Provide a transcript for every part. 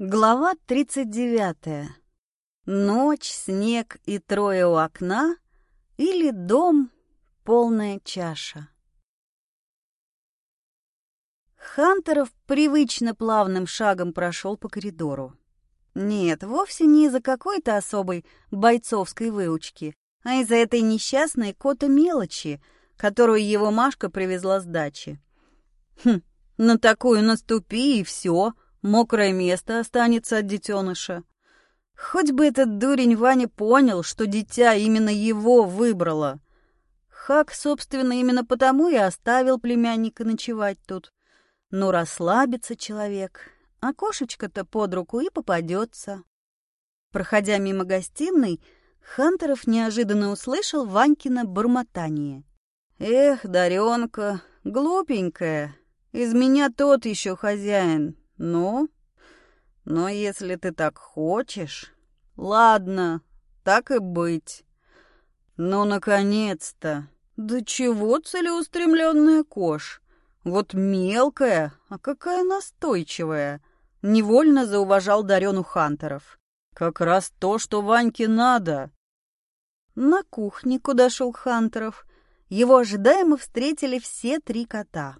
Глава 39. Ночь, снег и трое у окна или дом, полная чаша. Хантеров привычно плавным шагом прошел по коридору. Нет, вовсе не из-за какой-то особой бойцовской выучки, а из-за этой несчастной кота мелочи, которую его Машка привезла с дачи. Хм, на такую наступи и все — Мокрое место останется от детеныша. Хоть бы этот дурень Ваня понял, что дитя именно его выбрало. Хак, собственно, именно потому и оставил племянника ночевать тут. Ну, расслабится человек, а кошечка-то под руку и попадется. Проходя мимо гостиной, Хантеров неожиданно услышал Ванькино бормотание. «Эх, Даренка, глупенькая, из меня тот еще хозяин, «Ну? Но если ты так хочешь...» «Ладно, так и быть». «Ну, наконец-то!» «Да чего целеустремленная кош? Вот мелкая, а какая настойчивая!» Невольно зауважал Дарену Хантеров. «Как раз то, что Ваньке надо!» На кухне, куда шел Хантеров, его ожидаемо встретили все три кота.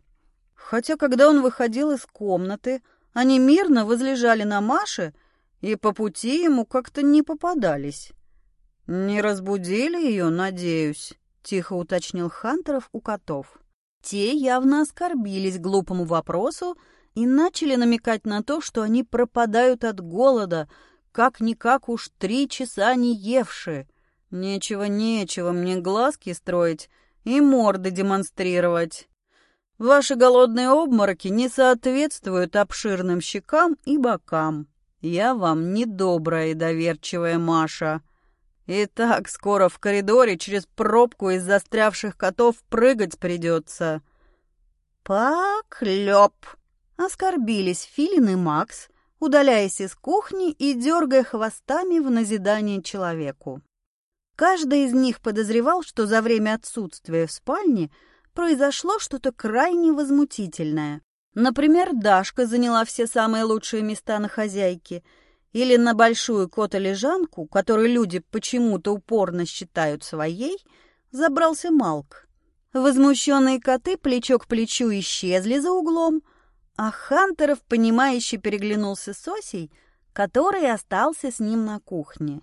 Хотя, когда он выходил из комнаты, они мирно возлежали на Маше и по пути ему как-то не попадались. «Не разбудили ее, надеюсь?» — тихо уточнил Хантеров у котов. Те явно оскорбились глупому вопросу и начали намекать на то, что они пропадают от голода, как-никак уж три часа не евши. Нечего-нечего мне глазки строить и морды демонстрировать. Ваши голодные обмороки не соответствуют обширным щекам и бокам. Я вам недобрая и доверчивая Маша. И так скоро в коридоре через пробку из застрявших котов прыгать придется. Поклеп! Оскорбились Филин и Макс, удаляясь из кухни и дергая хвостами в назидание человеку. Каждый из них подозревал, что за время отсутствия в спальне – произошло что-то крайне возмутительное. Например, Дашка заняла все самые лучшие места на хозяйке, или на большую котолежанку, которую люди почему-то упорно считают своей, забрался Малк. Возмущенные коты плечо к плечу исчезли за углом, а Хантеров, понимающе переглянулся с Осей, который остался с ним на кухне.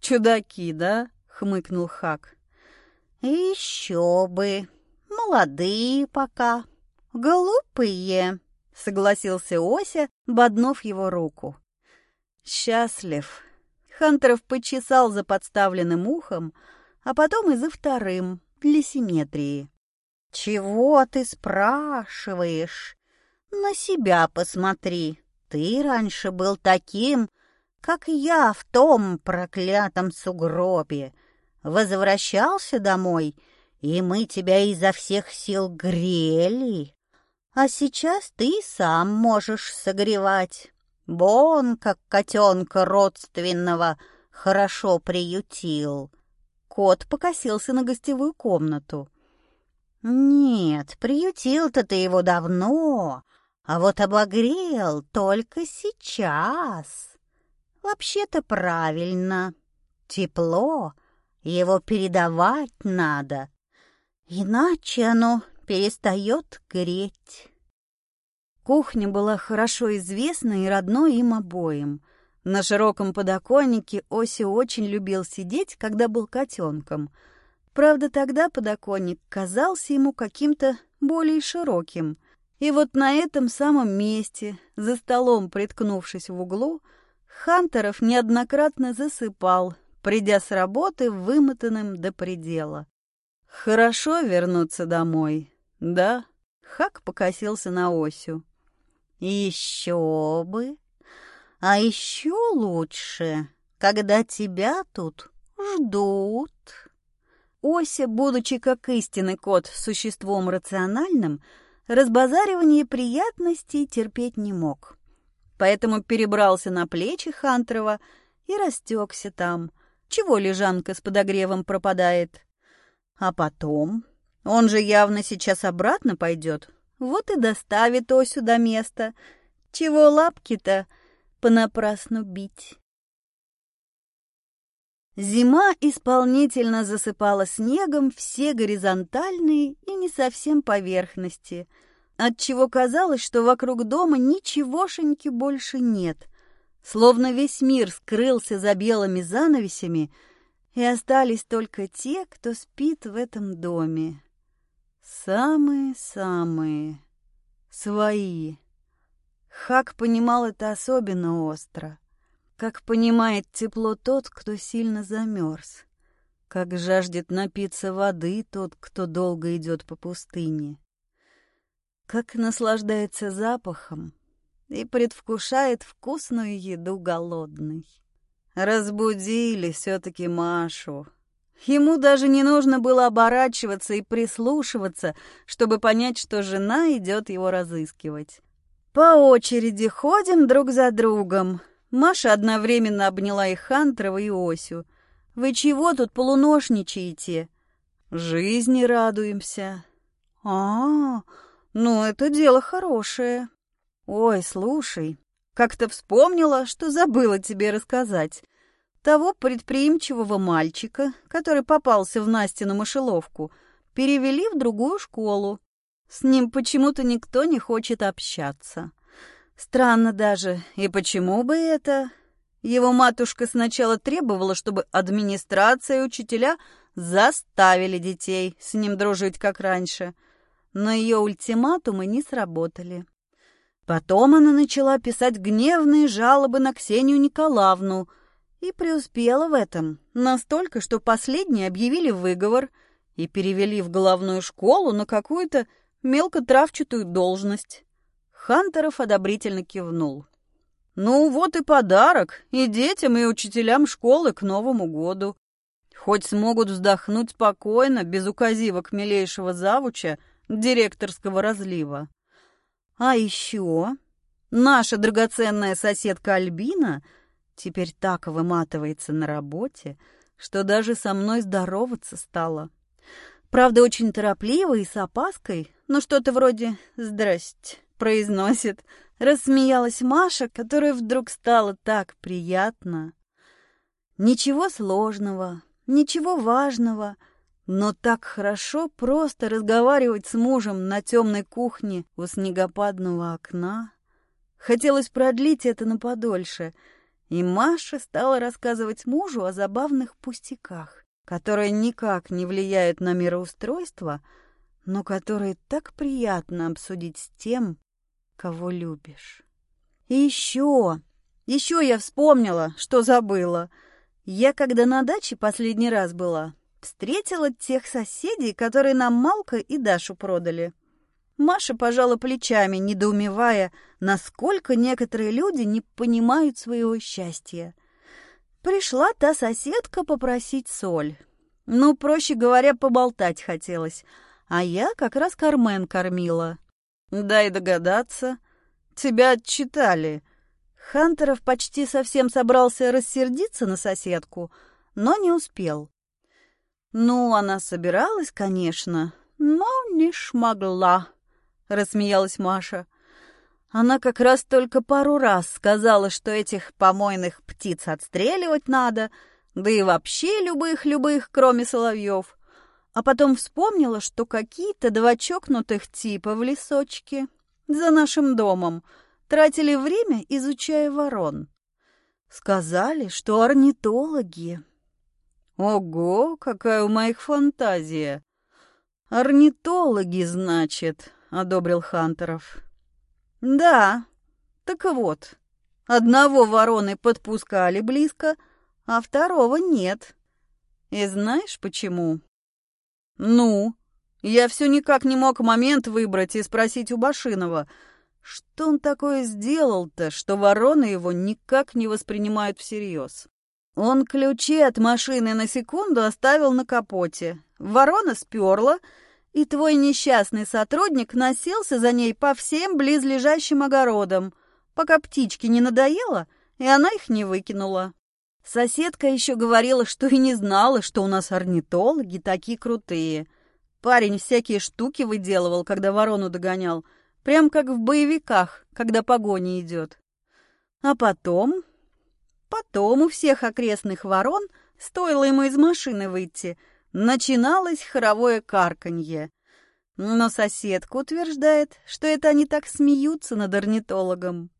«Чудаки, да?» — хмыкнул Хак. «Еще бы!» Молодые пока, глупые», — согласился Ося, боднув его руку. «Счастлив». Хантеров почесал за подставленным ухом, а потом и за вторым, для симметрии. «Чего ты спрашиваешь? На себя посмотри. Ты раньше был таким, как я в том проклятом сугробе. Возвращался домой — и мы тебя изо всех сил грели. А сейчас ты сам можешь согревать. Бон, как котенка родственного, хорошо приютил. Кот покосился на гостевую комнату. Нет, приютил-то ты его давно, а вот обогрел только сейчас. Вообще-то правильно. Тепло, его передавать надо. Иначе оно перестает греть. Кухня была хорошо известна и родной им обоим. На широком подоконнике Оси очень любил сидеть, когда был котенком. Правда, тогда подоконник казался ему каким-то более широким. И вот на этом самом месте, за столом приткнувшись в углу, Хантеров неоднократно засыпал, придя с работы вымотанным до предела. Хорошо вернуться домой, да? Хак покосился на Осю. Еще бы. А еще лучше, когда тебя тут ждут. Ося, будучи как истинный кот существом рациональным, разбазаривание приятностей терпеть не мог. Поэтому перебрался на плечи Хантрова и растекся там. Чего лежанка с подогревом пропадает? А потом? Он же явно сейчас обратно пойдет. Вот и доставит Осю до места. Чего лапки-то? понапрасну бить. Зима исполнительно засыпала снегом все горизонтальные и не совсем поверхности, отчего казалось, что вокруг дома ничегошеньки больше нет, словно весь мир скрылся за белыми занавесями, и остались только те, кто спит в этом доме. Самые-самые свои. Хак понимал это особенно остро. Как понимает тепло тот, кто сильно замерз. Как жаждет напиться воды тот, кто долго идет по пустыне. Как наслаждается запахом и предвкушает вкусную еду голодный. Разбудили все-таки Машу. Ему даже не нужно было оборачиваться и прислушиваться, чтобы понять, что жена идет его разыскивать. По очереди ходим друг за другом, Маша одновременно обняла и Хантрова, и Осю. «Вы чего тут полуношничаете?» «Жизни радуемся». «А, ну это дело хорошее». «Ой, слушай, как-то вспомнила, что забыла тебе рассказать. Того предприимчивого мальчика, который попался в Настину мышеловку, перевели в другую школу. С ним почему-то никто не хочет общаться». Странно даже. И почему бы это? Его матушка сначала требовала, чтобы администрация и учителя заставили детей с ним дружить, как раньше. Но ее ультиматумы не сработали. Потом она начала писать гневные жалобы на Ксению Николаевну и преуспела в этом. Настолько, что последние объявили выговор и перевели в головную школу на какую-то мелкотравчатую должность. Хантеров одобрительно кивнул. «Ну, вот и подарок и детям, и учителям школы к Новому году. Хоть смогут вздохнуть спокойно, без указивок милейшего завуча, директорского разлива. А еще наша драгоценная соседка Альбина теперь так выматывается на работе, что даже со мной здороваться стала. Правда, очень торопливо и с опаской, но что-то вроде «здрасте» произносит. Рассмеялась Маша, которая вдруг стало так приятно. Ничего сложного, ничего важного, но так хорошо просто разговаривать с мужем на темной кухне у снегопадного окна. Хотелось продлить это на подольше, и Маша стала рассказывать мужу о забавных пустяках, которые никак не влияют на мироустройство, но которые так приятно обсудить с тем, кого любишь. И еще, еще я вспомнила, что забыла. Я, когда на даче последний раз была, встретила тех соседей, которые нам Малка и Дашу продали. Маша пожала плечами, недоумевая, насколько некоторые люди не понимают своего счастья. Пришла та соседка попросить соль. Ну, проще говоря, поболтать хотелось. А я как раз Кармен кормила. Дай догадаться. Тебя отчитали. Хантеров почти совсем собрался рассердиться на соседку, но не успел. Ну, она собиралась, конечно, но не шмогла, рассмеялась Маша. Она как раз только пару раз сказала, что этих помойных птиц отстреливать надо, да и вообще любых-любых, кроме соловьев а потом вспомнила, что какие-то два чокнутых типа в лесочке за нашим домом тратили время, изучая ворон. Сказали, что орнитологи. Ого, какая у моих фантазия! Орнитологи, значит, одобрил Хантеров. Да, так вот, одного вороны подпускали близко, а второго нет. И знаешь почему? «Ну?» Я все никак не мог момент выбрать и спросить у Башинова, что он такое сделал-то, что вороны его никак не воспринимают всерьез. Он ключи от машины на секунду оставил на капоте. Ворона сперла, и твой несчастный сотрудник носился за ней по всем близлежащим огородам, пока птичке не надоело, и она их не выкинула. Соседка еще говорила, что и не знала, что у нас орнитологи такие крутые. Парень всякие штуки выделывал, когда ворону догонял, прям как в боевиках, когда погоня идет. А потом... Потом у всех окрестных ворон, стоило ему из машины выйти, начиналось хоровое карканье. Но соседка утверждает, что это они так смеются над орнитологом.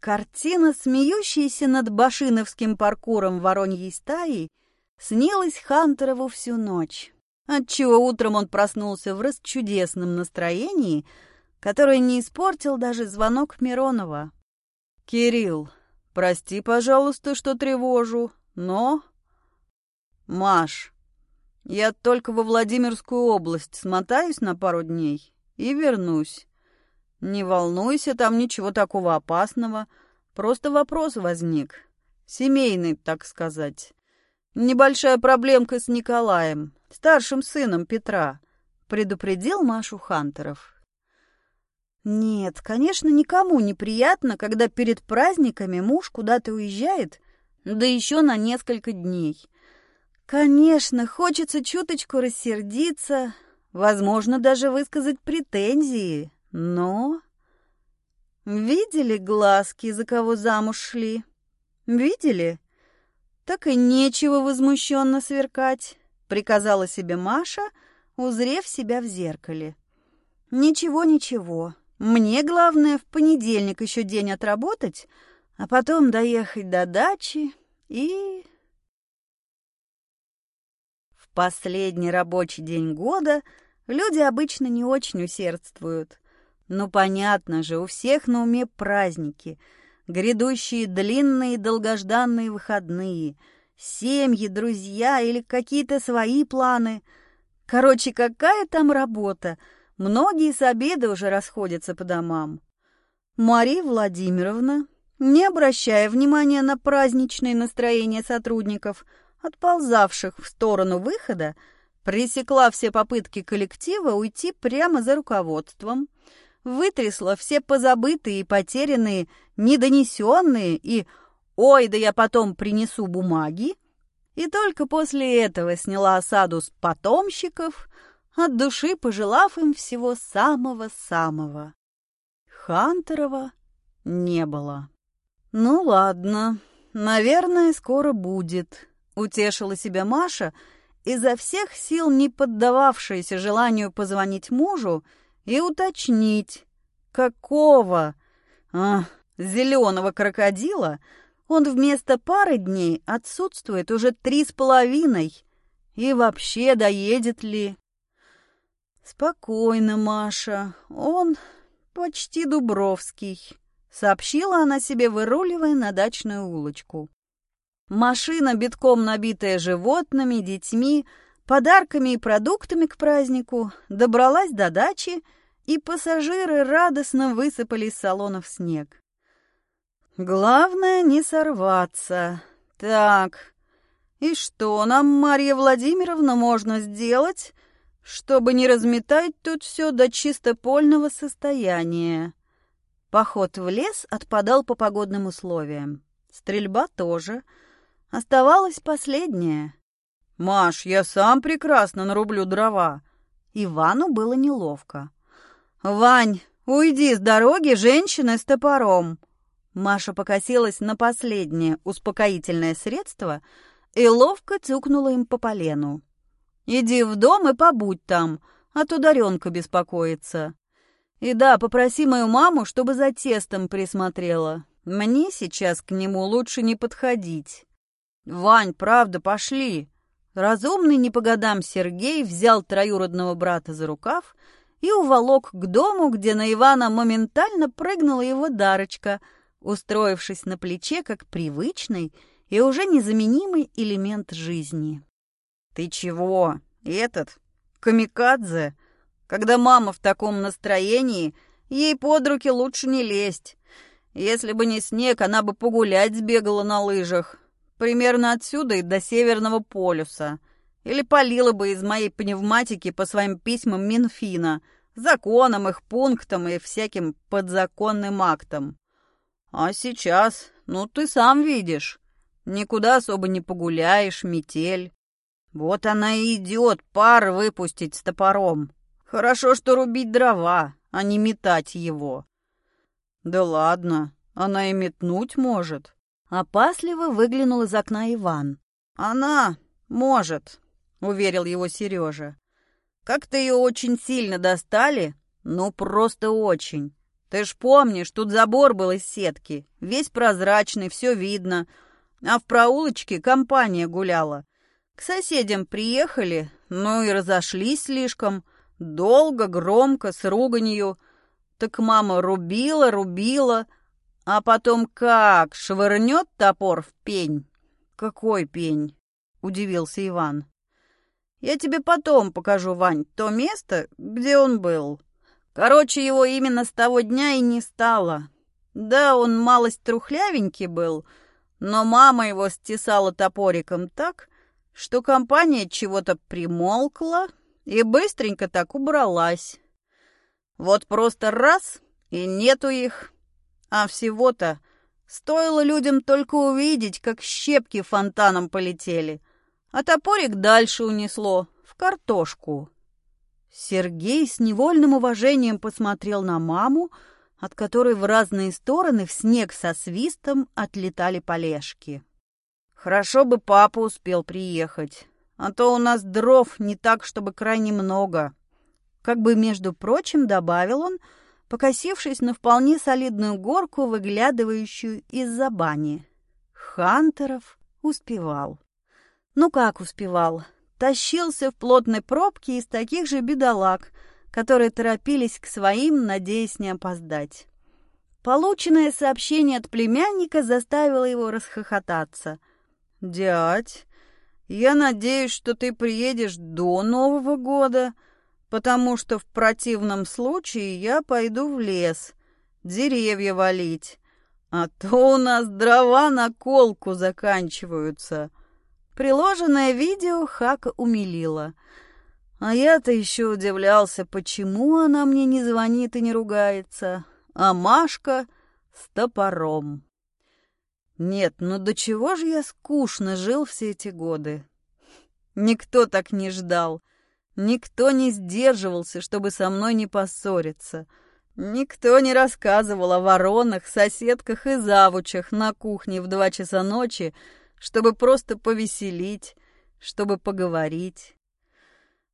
Картина, смеющаяся над башиновским паркуром вороньей стаи, снилась Хантерову всю ночь, отчего утром он проснулся в расчудесном настроении, которое не испортил даже звонок Миронова. «Кирилл, прости, пожалуйста, что тревожу, но...» «Маш, я только во Владимирскую область смотаюсь на пару дней и вернусь. Не волнуйся, там ничего такого опасного, просто вопрос возник. Семейный, так сказать. Небольшая проблемка с Николаем, старшим сыном Петра, предупредил Машу Хантеров. Нет, конечно, никому неприятно, когда перед праздниками муж куда-то уезжает, да еще на несколько дней. Конечно, хочется чуточку рассердиться, возможно, даже высказать претензии, но... Видели глазки, за кого замуж шли? Видели? Так и нечего возмущенно сверкать, приказала себе Маша, узрев себя в зеркале. Ничего, ничего. Мне главное в понедельник еще день отработать, а потом доехать до дачи и... В последний рабочий день года люди обычно не очень усердствуют. Ну, понятно же, у всех на уме праздники — грядущие длинные долгожданные выходные, семьи, друзья или какие-то свои планы. Короче, какая там работа? Многие с обеда уже расходятся по домам. Мария Владимировна, не обращая внимания на праздничное настроение сотрудников, отползавших в сторону выхода, пресекла все попытки коллектива уйти прямо за руководством – вытрясла все позабытые и потерянные, недонесенные и «Ой, да я потом принесу бумаги», и только после этого сняла осаду с потомщиков, от души пожелав им всего самого-самого. Хантерова не было. «Ну ладно, наверное, скоро будет», — утешила себя Маша, изо всех сил не поддававшаяся желанию позвонить мужу и уточнить, какого, а, зеленого крокодила он вместо пары дней отсутствует уже три с половиной. И вообще доедет ли? Спокойно, Маша, он почти Дубровский, сообщила она себе, выруливая на дачную улочку. Машина, битком набитая животными, детьми, подарками и продуктами к празднику, добралась до дачи, и пассажиры радостно высыпали из салона в снег. Главное не сорваться. Так, и что нам, Марья Владимировна, можно сделать, чтобы не разметать тут все до чистопольного состояния? Поход в лес отпадал по погодным условиям. Стрельба тоже. Оставалась последняя. «Маш, я сам прекрасно нарублю дрова». Ивану было неловко. «Вань, уйди с дороги, женщина с топором!» Маша покосилась на последнее успокоительное средство и ловко тюкнула им по полену. «Иди в дом и побудь там, а то Даренка беспокоится. И да, попроси мою маму, чтобы за тестом присмотрела. Мне сейчас к нему лучше не подходить. Вань, правда, пошли!» Разумный не по годам Сергей взял троюродного брата за рукав и уволок к дому, где на Ивана моментально прыгнула его дарочка, устроившись на плече как привычный и уже незаменимый элемент жизни. «Ты чего? Этот? Камикадзе? Когда мама в таком настроении, ей под руки лучше не лезть. Если бы не снег, она бы погулять сбегала на лыжах, Примерно отсюда и до Северного полюса. Или полила бы из моей пневматики по своим письмам Минфина, законам, их пунктам и всяким подзаконным актам. А сейчас, ну ты сам видишь, никуда особо не погуляешь, метель. Вот она и идет пар выпустить с топором. Хорошо, что рубить дрова, а не метать его. Да ладно, Она и метнуть может». Опасливо выглянул из окна Иван. «Она может», — уверил его Сережа. «Как-то ее очень сильно достали, ну просто очень. Ты ж помнишь, тут забор был из сетки, весь прозрачный, все видно. А в проулочке компания гуляла. К соседям приехали, ну и разошлись слишком. Долго, громко, с руганью. Так мама рубила, рубила, а потом как швырнет топор в пень. «Какой пень?» — удивился Иван. «Я тебе потом покажу, Вань, то место, где он был. Короче, его именно с того дня и не стало. Да, он малость трухлявенький был, но мама его стесала топориком так, что компания чего-то примолкла и быстренько так убралась. Вот просто раз — и нету их. А всего-то стоило людям только увидеть, как щепки фонтаном полетели, а топорик дальше унесло, в картошку. Сергей с невольным уважением посмотрел на маму, от которой в разные стороны в снег со свистом отлетали полежки. Хорошо бы папа успел приехать, а то у нас дров не так, чтобы крайне много. Как бы, между прочим, добавил он, покосившись на вполне солидную горку, выглядывающую из-за бани. Хантеров успевал. Ну как успевал? Тащился в плотной пробке из таких же бедолаг, которые торопились к своим, надеясь не опоздать. Полученное сообщение от племянника заставило его расхохотаться. «Дядь, я надеюсь, что ты приедешь до Нового года, потому что в противном случае я пойду в лес, деревья валить, а то у нас дрова на колку заканчиваются». Приложенное видео Хака умилило — а я-то еще удивлялся, почему она мне не звонит и не ругается, а Машка с топором. Нет, ну до чего же я скучно жил все эти годы. Никто так не ждал, никто не сдерживался, чтобы со мной не поссориться. Никто не рассказывал о воронах, соседках и завучах на кухне в два часа ночи, чтобы просто повеселить, чтобы поговорить.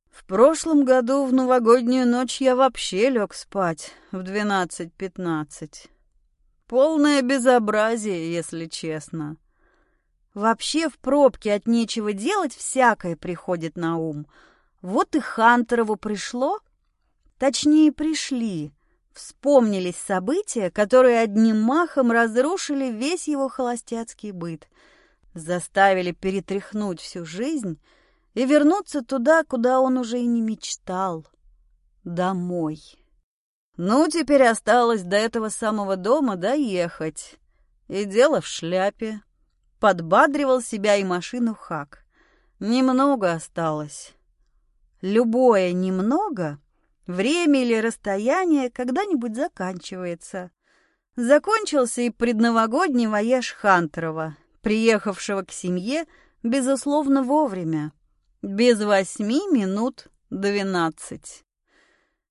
В прошлом году в новогоднюю ночь я вообще лег спать в двенадцать-пятнадцать. Полное безобразие, если честно. Вообще в пробке от нечего делать всякое приходит на ум. Вот и Хантерову пришло, точнее пришли, вспомнились события, которые одним махом разрушили весь его холостяцкий быт, заставили перетряхнуть всю жизнь — и вернуться туда, куда он уже и не мечтал. Домой. Ну, теперь осталось до этого самого дома доехать. И дело в шляпе. Подбадривал себя и машину Хак. Немного осталось. Любое немного, время или расстояние когда-нибудь заканчивается. Закончился и предновогодний воеж Хантерова, приехавшего к семье, безусловно, вовремя. Без восьми минут двенадцать.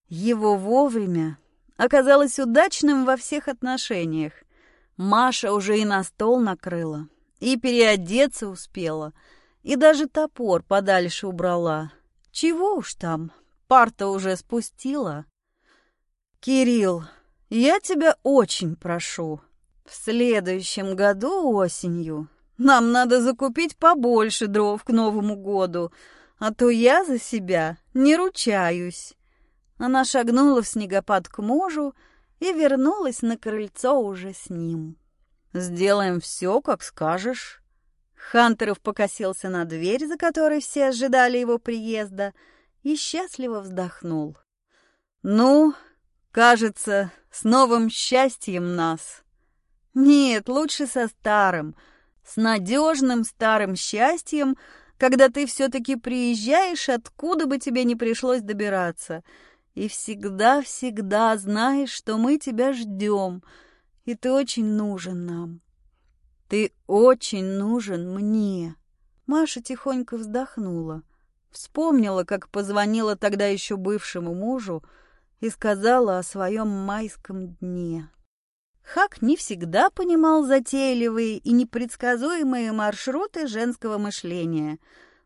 Его вовремя оказалось удачным во всех отношениях. Маша уже и на стол накрыла, и переодеться успела, и даже топор подальше убрала. Чего уж там, парта уже спустила. «Кирилл, я тебя очень прошу, в следующем году осенью нам надо закупить побольше дров к Новому году, а то я за себя не ручаюсь». Она шагнула в снегопад к мужу и вернулась на крыльцо уже с ним. «Сделаем все, как скажешь». Хантеров покосился на дверь, за которой все ожидали его приезда, и счастливо вздохнул. «Ну, кажется, с новым счастьем нас». «Нет, лучше со старым», с надежным старым счастьем, когда ты все-таки приезжаешь, откуда бы тебе не пришлось добираться, и всегда-всегда знаешь, что мы тебя ждем, и ты очень нужен нам. Ты очень нужен мне. Маша тихонько вздохнула, вспомнила, как позвонила тогда еще бывшему мужу и сказала о своем майском дне. Хак не всегда понимал затейливые и непредсказуемые маршруты женского мышления,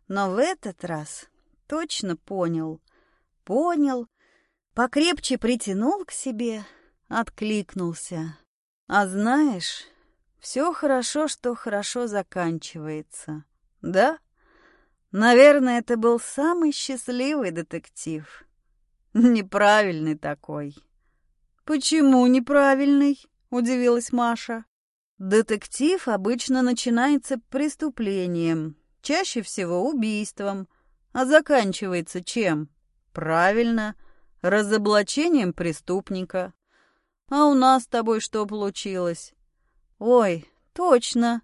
но в этот раз точно понял. Понял, покрепче притянул к себе, откликнулся. А знаешь, все хорошо, что хорошо заканчивается. Да? Наверное, это был самый счастливый детектив. Неправильный такой. Почему неправильный? Удивилась Маша. Детектив обычно начинается преступлением, чаще всего убийством, а заканчивается чем? Правильно, разоблачением преступника. А у нас с тобой что получилось? Ой, точно.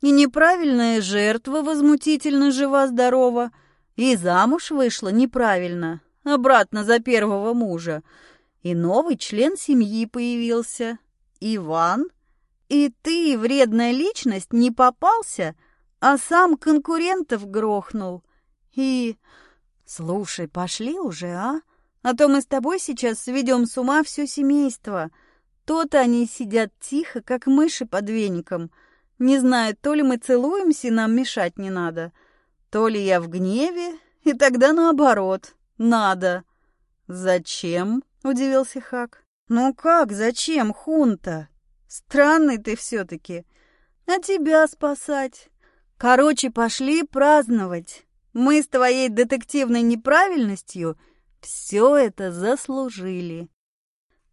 И неправильная жертва возмутительно жива-здорова, и замуж вышла неправильно, обратно за первого мужа. И новый член семьи появился. Иван. И ты, вредная личность, не попался, а сам конкурентов грохнул. И... Слушай, пошли уже, а? А то мы с тобой сейчас сведем с ума все семейство. То-то они сидят тихо, как мыши под веником — не знаю, то ли мы целуемся, и нам мешать не надо, то ли я в гневе, и тогда наоборот, надо. Зачем? удивился Хак. Ну как, зачем, Хунта? Странный ты все-таки. А тебя спасать. Короче, пошли праздновать. Мы с твоей детективной неправильностью все это заслужили.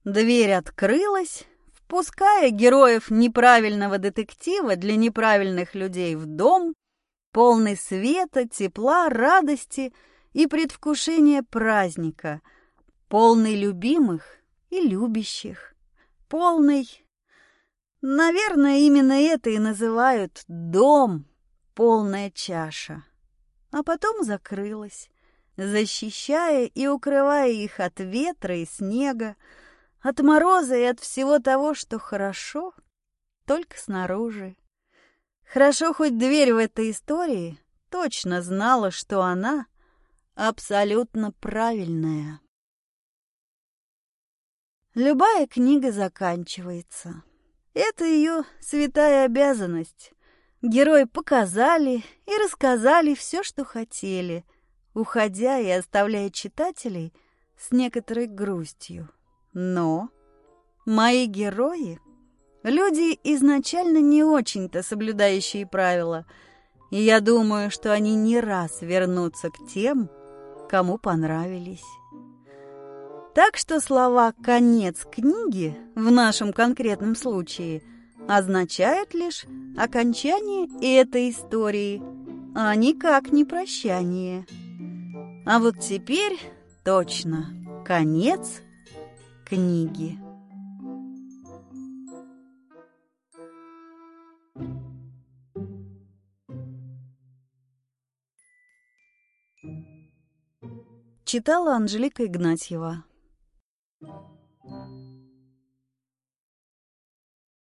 Дверь открылась, Пуская героев неправильного детектива для неправильных людей в дом, полный света, тепла, радости и предвкушения праздника, полный любимых и любящих, полный... Наверное, именно это и называют дом, полная чаша. А потом закрылась, защищая и укрывая их от ветра и снега, от мороза и от всего того, что хорошо, только снаружи. Хорошо, хоть дверь в этой истории точно знала, что она абсолютно правильная. Любая книга заканчивается. Это ее святая обязанность. Герои показали и рассказали все, что хотели, уходя и оставляя читателей с некоторой грустью. Но мои герои — люди изначально не очень-то соблюдающие правила, и я думаю, что они не раз вернутся к тем, кому понравились. Так что слова «конец книги» в нашем конкретном случае означают лишь окончание этой истории, а никак не прощание. А вот теперь точно конец книги. Читала Анжелика Игнатьева